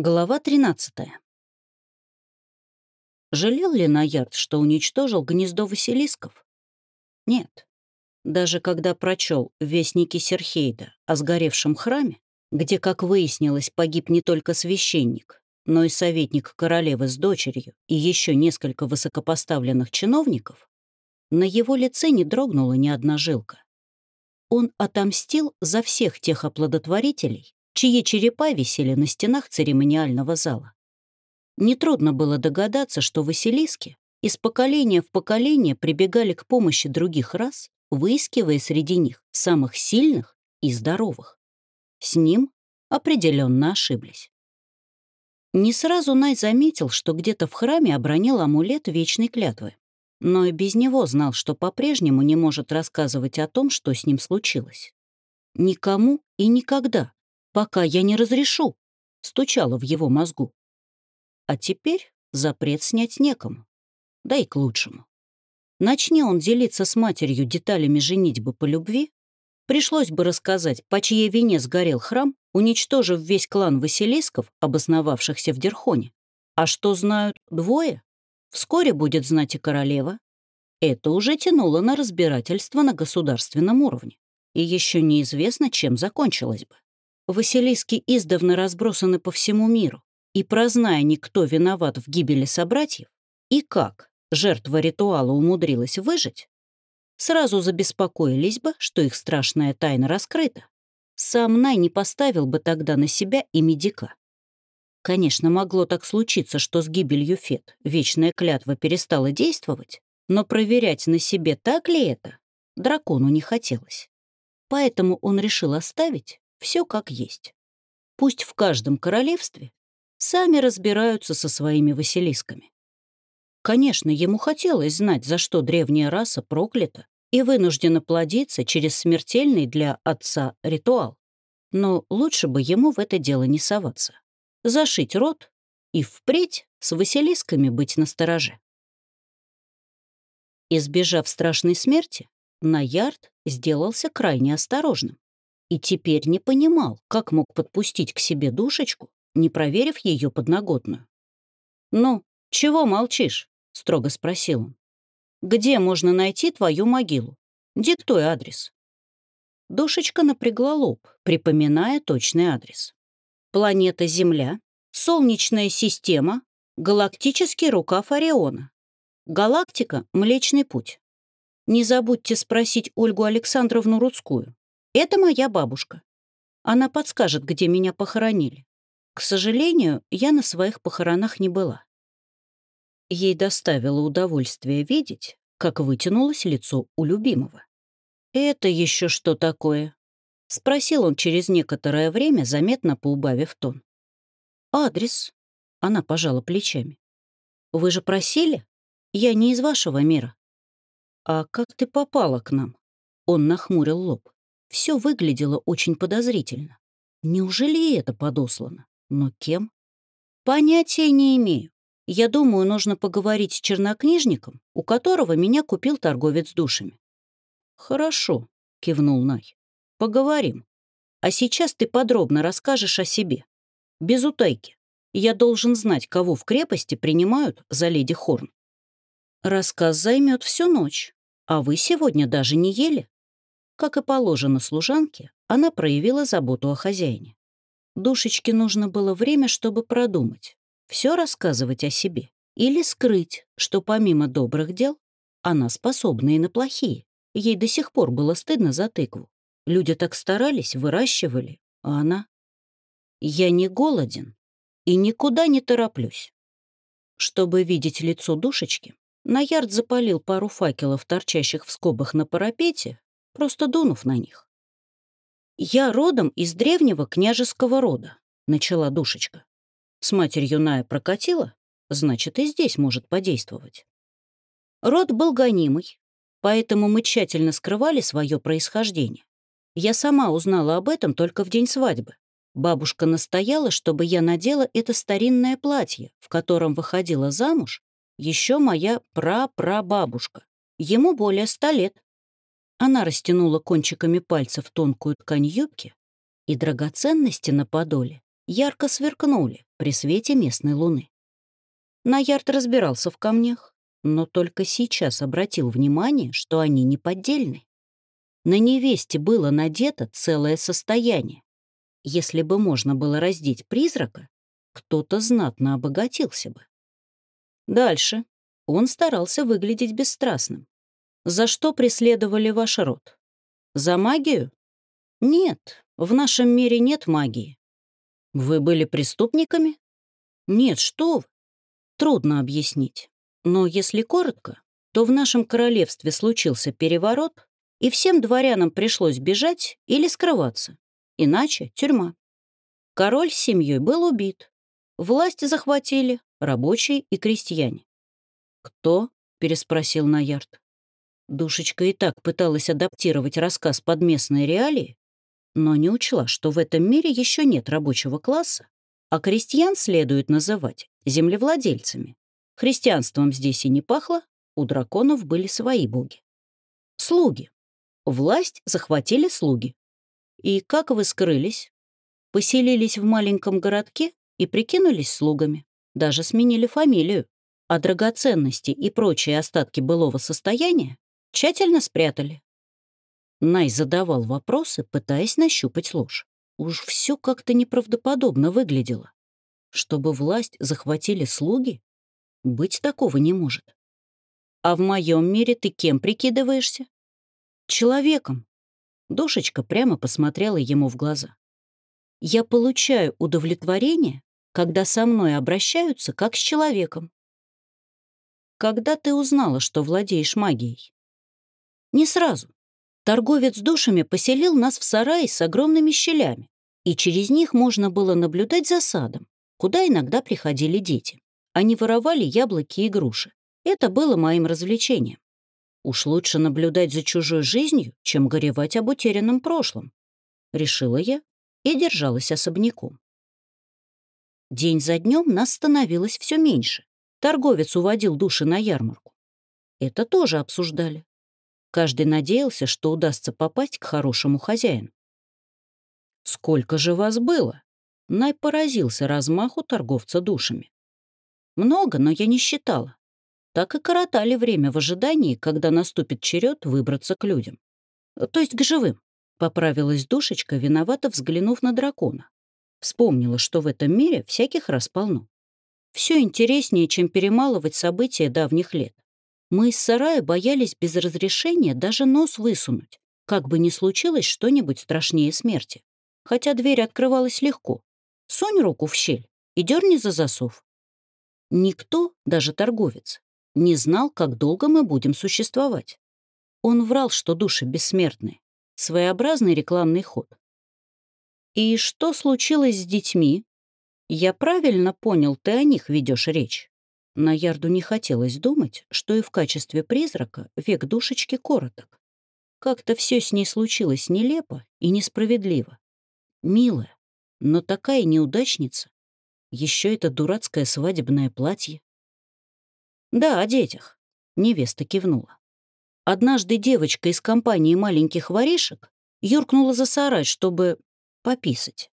Глава 13. Жалел ли Наярд, что уничтожил гнездо Василисков? Нет. Даже когда прочел Вестники Серхейда о сгоревшем храме, где, как выяснилось, погиб не только священник, но и советник королевы с дочерью и еще несколько высокопоставленных чиновников, на его лице не дрогнула ни одна жилка. Он отомстил за всех тех оплодотворителей, чьи черепа висели на стенах церемониального зала. Нетрудно было догадаться, что Василиски из поколения в поколение прибегали к помощи других рас, выискивая среди них самых сильных и здоровых. С ним определенно ошиблись. Не сразу Най заметил, что где-то в храме обронил амулет вечной клятвы, но и без него знал, что по-прежнему не может рассказывать о том, что с ним случилось. Никому и никогда, пока я не разрешу», — стучало в его мозгу. А теперь запрет снять некому. Да и к лучшему. Начни он делиться с матерью деталями женитьбы по любви, пришлось бы рассказать, по чьей вине сгорел храм, уничтожив весь клан Василисков, обосновавшихся в Дерхоне. А что знают двое? Вскоре будет знать и королева. Это уже тянуло на разбирательство на государственном уровне. И еще неизвестно, чем закончилось бы. Василиски издавна разбросаны по всему миру, и прозная никто виноват в гибели собратьев, и как жертва ритуала умудрилась выжить, сразу забеспокоились бы, что их страшная тайна раскрыта. Сам Най не поставил бы тогда на себя и медика. Конечно, могло так случиться, что с гибелью Фет вечная клятва перестала действовать, но проверять на себе, так ли это, дракону не хотелось. Поэтому он решил оставить все как есть. Пусть в каждом королевстве сами разбираются со своими Василисками. Конечно, ему хотелось знать, за что древняя раса проклята и вынуждена плодиться через смертельный для отца ритуал. Но лучше бы ему в это дело не соваться. Зашить рот и впредь с Василисками быть настороже. Избежав страшной смерти, Наярд сделался крайне осторожным и теперь не понимал, как мог подпустить к себе душечку, не проверив ее подноготную. «Ну, чего молчишь?» — строго спросил он. «Где можно найти твою могилу? Диктуй адрес». Душечка напрягла лоб, припоминая точный адрес. Планета Земля, Солнечная система, галактический рукав Ориона. Галактика — Млечный путь. Не забудьте спросить Ольгу Александровну Рудскую. Это моя бабушка. Она подскажет, где меня похоронили. К сожалению, я на своих похоронах не была. Ей доставило удовольствие видеть, как вытянулось лицо у любимого. «Это еще что такое?» — спросил он через некоторое время, заметно поубавив тон. «Адрес», — она пожала плечами. «Вы же просили? Я не из вашего мира». «А как ты попала к нам?» Он нахмурил лоб. Все выглядело очень подозрительно. Неужели это подослано? Но кем? Понятия не имею. Я думаю, нужно поговорить с чернокнижником, у которого меня купил торговец душами. Хорошо, кивнул Най. Поговорим. А сейчас ты подробно расскажешь о себе. Без утайки. Я должен знать, кого в крепости принимают за леди Хорн. Рассказ займет всю ночь, а вы сегодня даже не ели. Как и положено служанке, она проявила заботу о хозяине. Душечке нужно было время, чтобы продумать, все рассказывать о себе или скрыть, что помимо добрых дел она способна и на плохие. Ей до сих пор было стыдно за тыкву. Люди так старались, выращивали, а она... Я не голоден и никуда не тороплюсь. Чтобы видеть лицо душечки, Наярд запалил пару факелов, торчащих в скобах на парапете, просто дунув на них. «Я родом из древнего княжеского рода», — начала душечка. С матерью Ная прокатила, значит, и здесь может подействовать. Род был гонимый, поэтому мы тщательно скрывали свое происхождение. Я сама узнала об этом только в день свадьбы. Бабушка настояла, чтобы я надела это старинное платье, в котором выходила замуж еще моя прапрабабушка. Ему более ста лет. Она растянула кончиками пальцев тонкую ткань юбки, и драгоценности на подоле ярко сверкнули при свете местной луны. Наярд разбирался в камнях, но только сейчас обратил внимание, что они не поддельны. На невесте было надето целое состояние. Если бы можно было раздеть призрака, кто-то знатно обогатился бы. Дальше он старался выглядеть бесстрастным. За что преследовали ваш род? За магию? Нет, в нашем мире нет магии. Вы были преступниками? Нет, что вы. Трудно объяснить. Но если коротко, то в нашем королевстве случился переворот, и всем дворянам пришлось бежать или скрываться. Иначе — тюрьма. Король с семьей был убит. Власть захватили рабочие и крестьяне. «Кто?» — переспросил Наярд. Душечка и так пыталась адаптировать рассказ под местные реалии, но не учла, что в этом мире еще нет рабочего класса, а крестьян следует называть землевладельцами. Христианством здесь и не пахло, у драконов были свои боги. Слуги. Власть захватили слуги. И как вы скрылись? Поселились в маленьком городке и прикинулись слугами. Даже сменили фамилию. А драгоценности и прочие остатки былого состояния тщательно спрятали. Най задавал вопросы, пытаясь нащупать ложь. Уж все как-то неправдоподобно выглядело. Чтобы власть захватили слуги? Быть такого не может. А в моем мире ты кем прикидываешься? Человеком. Душечка прямо посмотрела ему в глаза. Я получаю удовлетворение, когда со мной обращаются как с человеком. Когда ты узнала, что владеешь магией? Не сразу. Торговец душами поселил нас в сарае с огромными щелями, и через них можно было наблюдать за садом, куда иногда приходили дети. Они воровали яблоки и груши. Это было моим развлечением. Уж лучше наблюдать за чужой жизнью, чем горевать об утерянном прошлом. Решила я и держалась особняком. День за днем нас становилось все меньше. Торговец уводил души на ярмарку. Это тоже обсуждали. Каждый надеялся, что удастся попасть к хорошему хозяину. «Сколько же вас было?» Най поразился размаху торговца душами. «Много, но я не считала. Так и коротали время в ожидании, когда наступит черед выбраться к людям. То есть к живым», — поправилась душечка, виновато взглянув на дракона. Вспомнила, что в этом мире всяких раз полно. Все интереснее, чем перемалывать события давних лет. Мы из сарая боялись без разрешения даже нос высунуть, как бы ни случилось что-нибудь страшнее смерти. Хотя дверь открывалась легко. Сунь руку в щель и дерни за засов. Никто, даже торговец, не знал, как долго мы будем существовать. Он врал, что души бессмертны. Своеобразный рекламный ход. «И что случилось с детьми?» «Я правильно понял, ты о них ведешь речь?» На Ярду не хотелось думать, что и в качестве призрака век душечки короток. Как-то все с ней случилось нелепо и несправедливо. Милая, но такая неудачница. Еще это дурацкое свадебное платье. «Да, о детях», — невеста кивнула. Однажды девочка из компании маленьких воришек юркнула за сарай, чтобы пописать,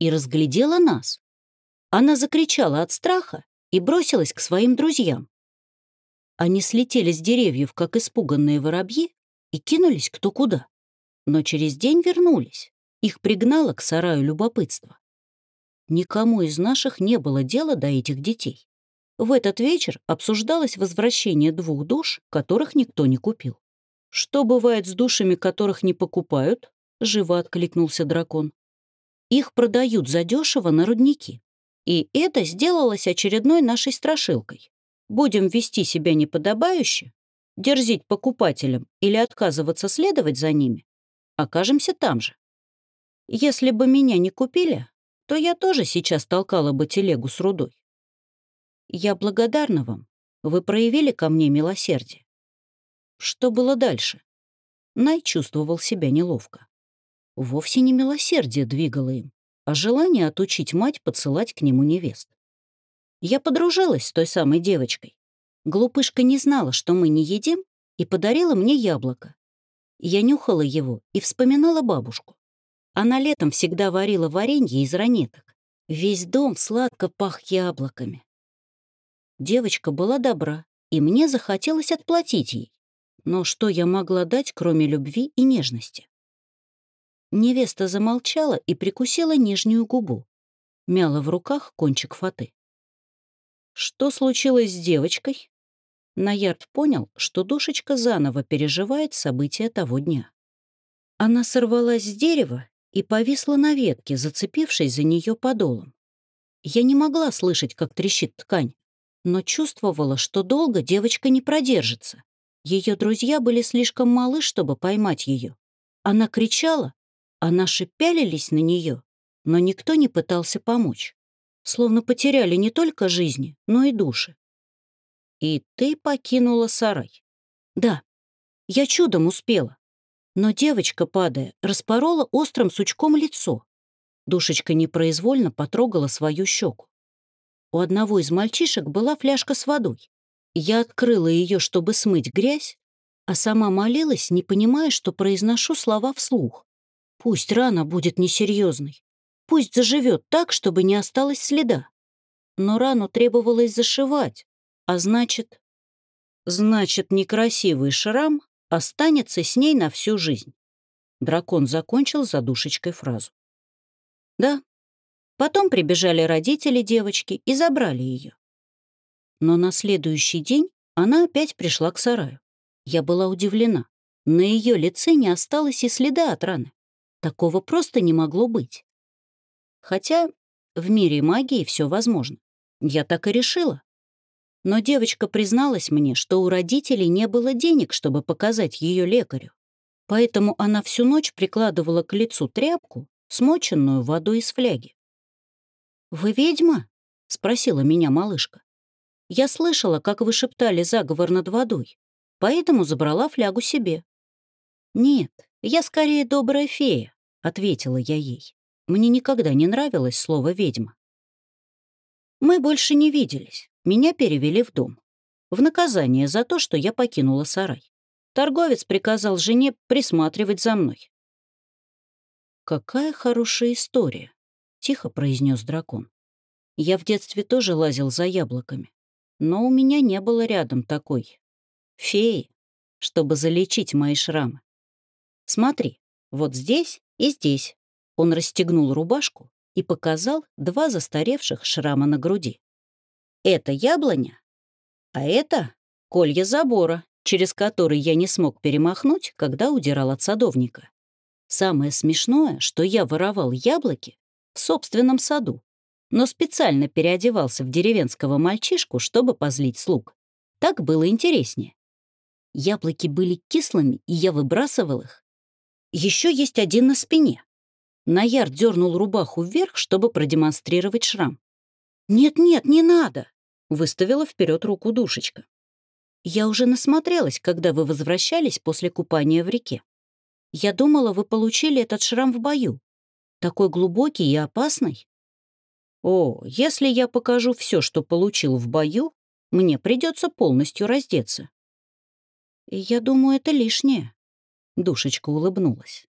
и разглядела нас. Она закричала от страха и бросилась к своим друзьям. Они слетели с деревьев, как испуганные воробьи, и кинулись кто куда. Но через день вернулись. Их пригнало к сараю любопытство. Никому из наших не было дела до этих детей. В этот вечер обсуждалось возвращение двух душ, которых никто не купил. «Что бывает с душами, которых не покупают?» — живо откликнулся дракон. «Их продают задешево на рудники. И это сделалось очередной нашей страшилкой. Будем вести себя неподобающе, дерзить покупателям или отказываться следовать за ними, окажемся там же. Если бы меня не купили, то я тоже сейчас толкала бы телегу с рудой. Я благодарна вам. Вы проявили ко мне милосердие. Что было дальше? Най чувствовал себя неловко. Вовсе не милосердие двигало им а желание отучить мать подсылать к нему невест. Я подружилась с той самой девочкой. Глупышка не знала, что мы не едим, и подарила мне яблоко. Я нюхала его и вспоминала бабушку. Она летом всегда варила варенье из ранеток, Весь дом сладко пах яблоками. Девочка была добра, и мне захотелось отплатить ей. Но что я могла дать, кроме любви и нежности? Невеста замолчала и прикусила нижнюю губу. Мяла в руках кончик фаты. Что случилось с девочкой? Наярд понял, что душечка заново переживает события того дня. Она сорвалась с дерева и повисла на ветке, зацепившись за нее подолом. Я не могла слышать, как трещит ткань, но чувствовала, что долго девочка не продержится. Ее друзья были слишком малы, чтобы поймать ее. Она кричала, а наши пялились на нее, но никто не пытался помочь. Словно потеряли не только жизни, но и души. И ты покинула сарай. Да, я чудом успела. Но девочка, падая, распорола острым сучком лицо. Душечка непроизвольно потрогала свою щеку. У одного из мальчишек была фляжка с водой. Я открыла ее, чтобы смыть грязь, а сама молилась, не понимая, что произношу слова вслух. Пусть рана будет несерьезной. Пусть заживет так, чтобы не осталось следа. Но рану требовалось зашивать, а значит... Значит, некрасивый шрам останется с ней на всю жизнь. Дракон закончил задушечкой фразу. Да, Потом прибежали родители девочки и забрали ее. Но на следующий день она опять пришла к сараю. Я была удивлена. На ее лице не осталось и следа от раны. Такого просто не могло быть. Хотя в мире магии все возможно. Я так и решила. Но девочка призналась мне, что у родителей не было денег, чтобы показать ее лекарю. Поэтому она всю ночь прикладывала к лицу тряпку, смоченную водой из фляги. «Вы ведьма?» — спросила меня малышка. «Я слышала, как вы шептали заговор над водой, поэтому забрала флягу себе». «Нет, я скорее добрая фея», — ответила я ей. Мне никогда не нравилось слово «ведьма». Мы больше не виделись. Меня перевели в дом. В наказание за то, что я покинула сарай. Торговец приказал жене присматривать за мной. Какая хорошая история тихо произнес дракон. Я в детстве тоже лазил за яблоками, но у меня не было рядом такой феи, чтобы залечить мои шрамы. Смотри, вот здесь и здесь. Он расстегнул рубашку и показал два застаревших шрама на груди. Это яблоня, а это колья забора, через который я не смог перемахнуть, когда удирал от садовника. Самое смешное, что я воровал яблоки в собственном саду, но специально переодевался в деревенского мальчишку, чтобы позлить слуг. Так было интереснее. Яблоки были кислыми, и я выбрасывал их. Еще есть один на спине. Наяр дернул рубаху вверх, чтобы продемонстрировать шрам. «Нет-нет, не надо!» — выставила вперед руку душечка. «Я уже насмотрелась, когда вы возвращались после купания в реке. Я думала, вы получили этот шрам в бою. Такой глубокий и опасный? О, если я покажу все, что получил в бою, мне придется полностью раздеться. Я думаю, это лишнее. Душечка улыбнулась.